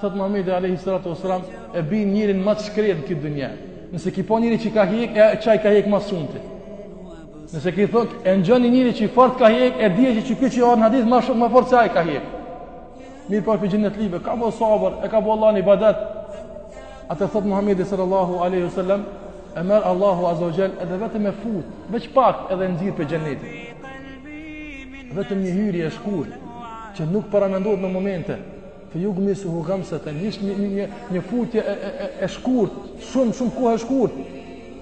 Thot Muhamedi alayhi salatu wasalam e bijn njerin ma t'shkretë në këtë dynja. Nëse ki pa njeri që ka hjek, e qaj ka hjek ma shumë Nëse ti thot e ngoni njeri që fort ka hjek, e dije që ky qi osht n'hadith ma shumë ma fort se ai ka hjek. Mirë po pe xhennetlive, ka bo sabër, e ka bo Allahun ibadet. Atë thotë Muhammedi sallallahu aleyhi sallam, e merr Allahu azze we xhel edhe vetëm e fut, veç pak edhe e nxjerr pej xhennetit. Vetëm një hyrje e shkurt, që nuk paramendohet me momente, fe jugmesu gamseten, e një, një, një, një futje e, e, e, e shkurt, shumë, shumë kohë e shkurt,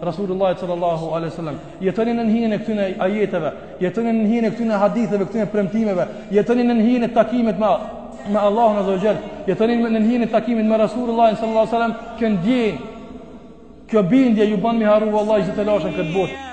Rasulullah sallallahu alaihi wasallam. Jetoni nën hijen e këtyne ajeteve, jetoni nën hijen e këtyne haditheve, këtyne premtimeve, jetoni nën hijen e takimit me me Allahun azza wajel, jetoni nën hijen e takimit me Rasulullah sallallahu alaihi wasallam, kjo ndjenjë, kjo bindje ju ban mi harru vallahi gjithë telashet n'këtë botë.